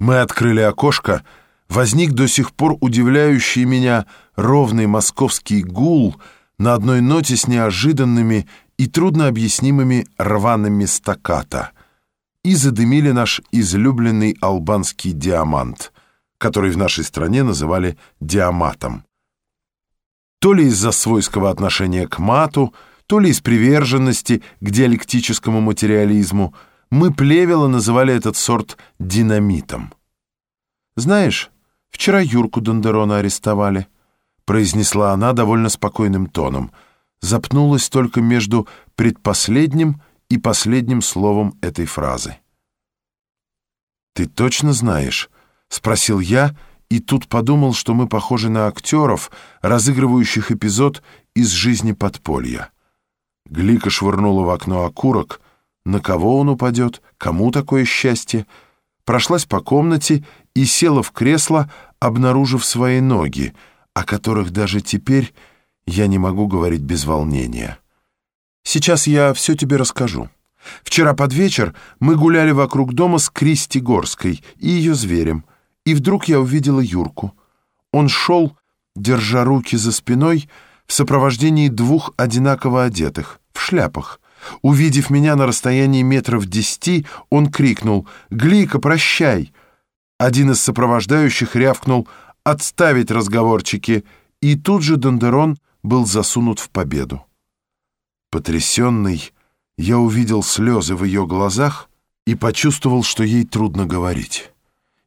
Мы открыли окошко, возник до сих пор удивляющий меня ровный московский гул на одной ноте с неожиданными и труднообъяснимыми рваными стаката и задымили наш излюбленный албанский диамант, который в нашей стране называли диаматом. То ли из-за свойского отношения к мату, то ли из приверженности к диалектическому материализму, мы плевело называли этот сорт динамитом. «Знаешь, вчера Юрку Дондерона арестовали», — произнесла она довольно спокойным тоном. Запнулась только между предпоследним и последним словом этой фразы. «Ты точно знаешь?» — спросил я, и тут подумал, что мы похожи на актеров, разыгрывающих эпизод из жизни подполья. Глика швырнула в окно окурок. На кого он упадет? Кому такое счастье? Прошлась по комнате и села в кресло, обнаружив свои ноги, о которых даже теперь я не могу говорить без волнения. Сейчас я все тебе расскажу. Вчера под вечер мы гуляли вокруг дома с Кристи Горской и ее зверем, и вдруг я увидела Юрку. Он шел, держа руки за спиной, в сопровождении двух одинаково одетых в шляпах. Увидев меня на расстоянии метров десяти, он крикнул «Глика, прощай!». Один из сопровождающих рявкнул «Отставить разговорчики!» и тут же Дондерон был засунут в победу. Потрясенный, я увидел слезы в ее глазах и почувствовал, что ей трудно говорить.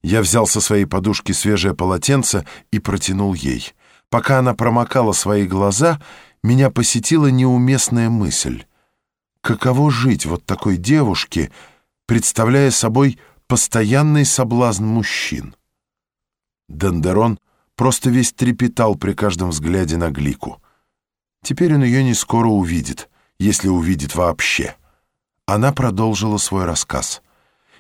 Я взял со своей подушки свежее полотенце и протянул ей. Пока она промокала свои глаза, меня посетила неуместная мысль. Каково жить вот такой девушке, представляя собой постоянный соблазн мужчин? Дендерон просто весь трепетал при каждом взгляде на Глику. Теперь он ее не скоро увидит, если увидит вообще. Она продолжила свой рассказ.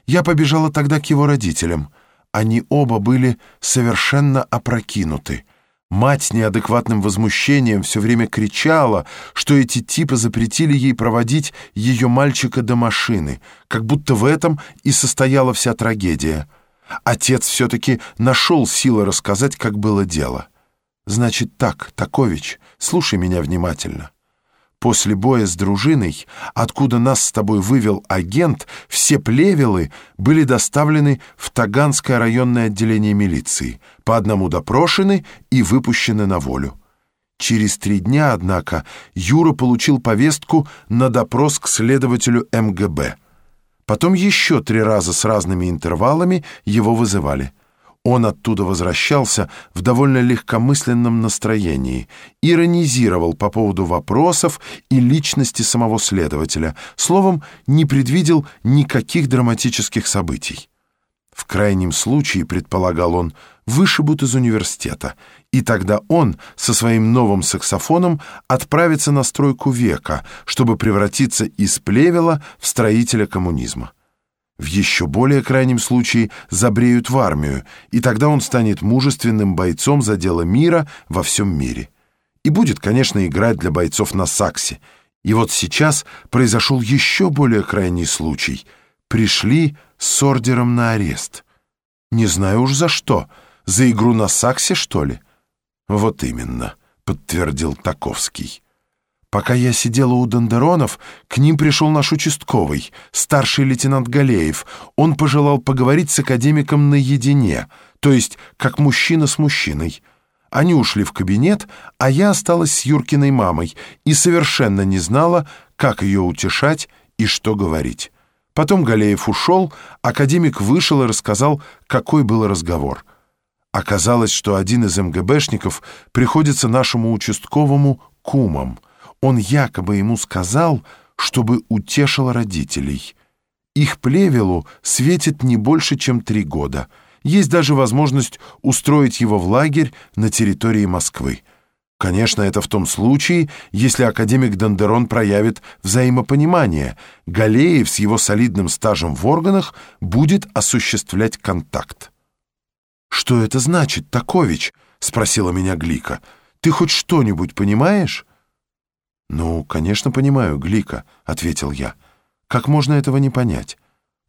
«Я побежала тогда к его родителям. Они оба были совершенно опрокинуты. Мать с неадекватным возмущением все время кричала, что эти типы запретили ей проводить ее мальчика до машины, как будто в этом и состояла вся трагедия. Отец все-таки нашел силы рассказать, как было дело. «Значит так, Такович, слушай меня внимательно. После боя с дружиной, откуда нас с тобой вывел агент, все плевелы были доставлены в Таганское районное отделение милиции, по одному допрошены и выпущены на волю. Через три дня, однако, Юра получил повестку на допрос к следователю МГБ. Потом еще три раза с разными интервалами его вызывали. Он оттуда возвращался в довольно легкомысленном настроении, иронизировал по поводу вопросов и личности самого следователя, словом, не предвидел никаких драматических событий. В крайнем случае, предполагал он, вышибут из университета, и тогда он со своим новым саксофоном отправится на стройку века, чтобы превратиться из плевела в строителя коммунизма. В еще более крайнем случае забреют в армию, и тогда он станет мужественным бойцом за дело мира во всем мире. И будет, конечно, играть для бойцов на саксе. И вот сейчас произошел еще более крайний случай. Пришли с ордером на арест. Не знаю уж за что. За игру на саксе, что ли? Вот именно, подтвердил Таковский. Пока я сидела у Дондеронов, к ним пришел наш участковый, старший лейтенант Галеев. Он пожелал поговорить с академиком наедине, то есть как мужчина с мужчиной. Они ушли в кабинет, а я осталась с Юркиной мамой и совершенно не знала, как ее утешать и что говорить. Потом Галеев ушел, академик вышел и рассказал, какой был разговор. Оказалось, что один из МГБшников приходится нашему участковому кумом — он якобы ему сказал, чтобы утешил родителей. Их плевелу светит не больше, чем три года. Есть даже возможность устроить его в лагерь на территории Москвы. Конечно, это в том случае, если академик Дондерон проявит взаимопонимание. Галеев с его солидным стажем в органах будет осуществлять контакт. «Что это значит, Такович?» — спросила меня Глика. «Ты хоть что-нибудь понимаешь?» «Ну, конечно, понимаю, Глика», — ответил я. «Как можно этого не понять?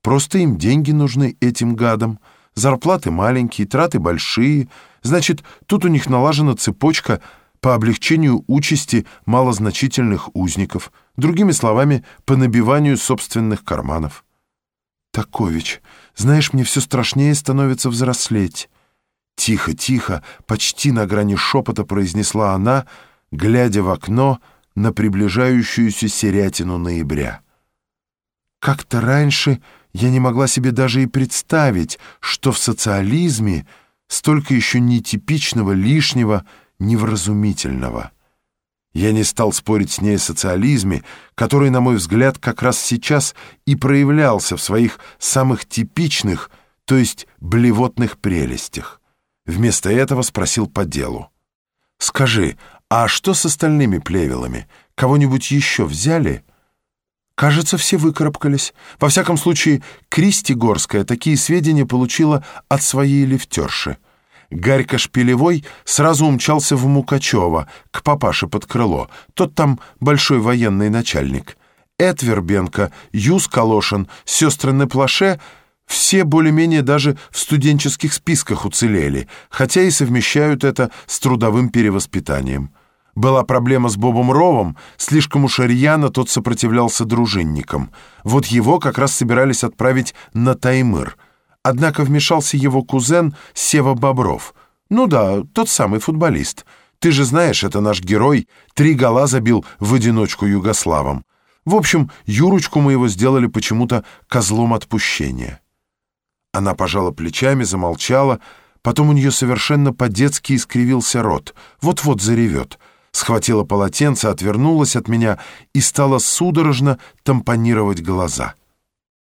Просто им деньги нужны этим гадам. Зарплаты маленькие, траты большие. Значит, тут у них налажена цепочка по облегчению участи малозначительных узников. Другими словами, по набиванию собственных карманов. Такович, знаешь, мне все страшнее становится взрослеть. Тихо, тихо, почти на грани шепота произнесла она, глядя в окно на приближающуюся серятину ноября. Как-то раньше я не могла себе даже и представить, что в социализме столько еще нетипичного, лишнего, невразумительного. Я не стал спорить с ней о социализме, который, на мой взгляд, как раз сейчас и проявлялся в своих самых типичных, то есть блевотных прелестях. Вместо этого спросил по делу. «Скажи, а что с остальными плевелами? Кого-нибудь еще взяли?» Кажется, все выкарабкались. Во всяком случае, Кристи Горская такие сведения получила от своей лифтерши. Гарька Шпилевой сразу умчался в Мукачево, к папаше под крыло. Тот там большой военный начальник. Эд Вербенко, Юс Калошин, сестры Неплаше — все более-менее даже в студенческих списках уцелели, хотя и совмещают это с трудовым перевоспитанием. Была проблема с Бобом Ровом, слишком уж рьяно тот сопротивлялся дружинникам. Вот его как раз собирались отправить на Таймыр. Однако вмешался его кузен Сева Бобров. Ну да, тот самый футболист. Ты же знаешь, это наш герой, три гола забил в одиночку югославам. В общем, Юрочку мы его сделали почему-то козлом отпущения. Она пожала плечами, замолчала, потом у нее совершенно по-детски искривился рот. Вот-вот заревет — схватила полотенце, отвернулась от меня и стала судорожно тампонировать глаза.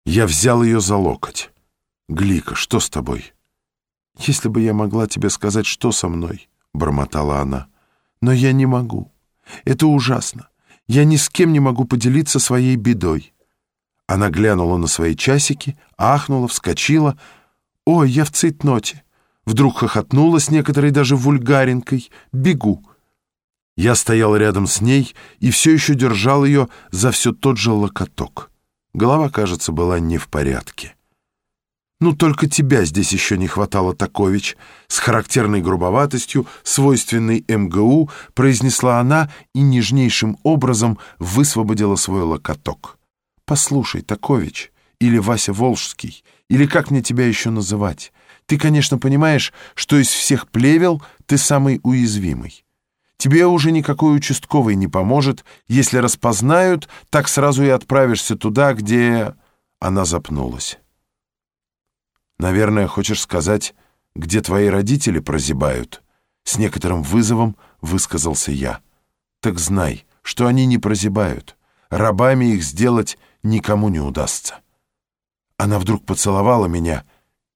Я взял ее за локоть. «Глика, что с тобой?» «Если бы я могла тебе сказать, что со мной», — бормотала она. «Но я не могу. Это ужасно. Я ни с кем не могу поделиться своей бедой». Она глянула на свои часики, ахнула, вскочила. «Ой, я в цейтноте!» Вдруг хохотнула с некоторой даже вульгаренкой. «Бегу!» Я стоял рядом с ней и все еще держал ее за все тот же локоток. Голова, кажется, была не в порядке. «Ну, только тебя здесь еще не хватало, Такович», с характерной грубоватостью, свойственной МГУ, произнесла она и нежнейшим образом высвободила свой локоток. «Послушай, Такович, или Вася Волжский, или как мне тебя еще называть, ты, конечно, понимаешь, что из всех плевел ты самый уязвимый. Тебе уже никакой участковый не поможет. Если распознают, так сразу и отправишься туда, где...» Она запнулась. «Наверное, хочешь сказать, где твои родители прозябают?» С некоторым вызовом высказался я. «Так знай, что они не прозябают. Рабами их сделать никому не удастся». Она вдруг поцеловала меня,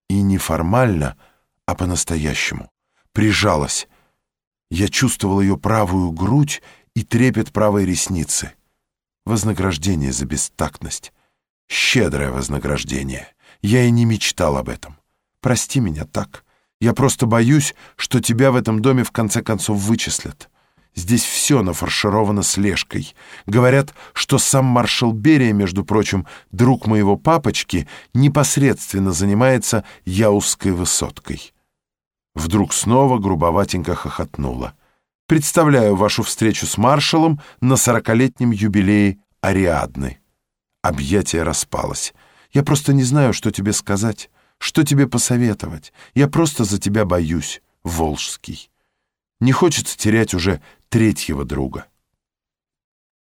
и не формально, а по-настоящему. Прижалась, я чувствовал ее правую грудь и трепет правой ресницы. Вознаграждение за бестактность. Щедрое вознаграждение. Я и не мечтал об этом. Прости меня так. Я просто боюсь, что тебя в этом доме в конце концов вычислят. Здесь все нафаршировано слежкой. Говорят, что сам маршал Берия, между прочим, друг моего папочки, непосредственно занимается Яузской высоткой. Вдруг снова грубоватенько хохотнула. «Представляю вашу встречу с маршалом на сорокалетнем юбилее Ариадны». Объятие распалось. «Я просто не знаю, что тебе сказать, что тебе посоветовать. Я просто за тебя боюсь, Волжский. Не хочется терять уже третьего друга».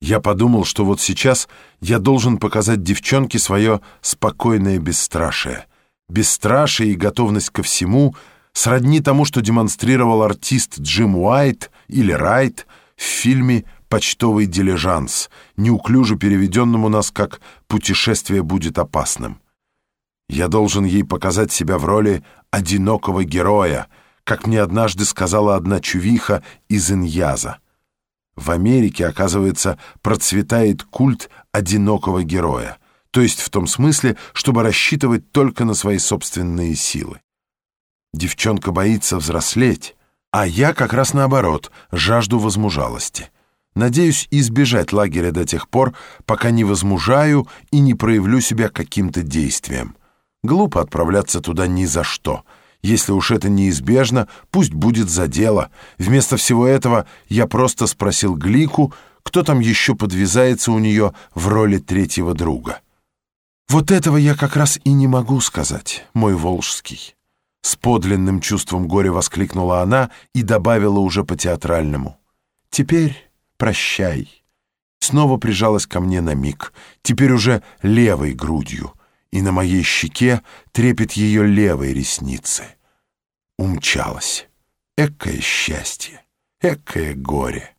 Я подумал, что вот сейчас я должен показать девчонке свое спокойное бесстрашие. Бесстрашие и готовность ко всему — сродни тому, что демонстрировал артист Джим Уайт или Райт в фильме «Почтовый дилижанс», неуклюже переведенном у нас как «Путешествие будет опасным». Я должен ей показать себя в роли одинокого героя, как мне однажды сказала одна чувиха из Иньяза. В Америке, оказывается, процветает культ одинокого героя, то есть в том смысле, чтобы рассчитывать только на свои собственные силы. Девчонка боится взрослеть, а я как раз наоборот, жажду возмужалости. Надеюсь избежать лагеря до тех пор, пока не возмужаю и не проявлю себя каким-то действием. Глупо отправляться туда ни за что. Если уж это неизбежно, пусть будет за дело. Вместо всего этого я просто спросил Глику, кто там еще подвязается у нее в роли третьего друга. Вот этого я как раз и не могу сказать, мой Волжский. С подлинным чувством горя воскликнула она и добавила уже по-театральному. «Теперь прощай». Снова прижалась ко мне на миг, теперь уже левой грудью, и на моей щеке трепет ее левой ресницы. Умчалась. Экое счастье, экое горе.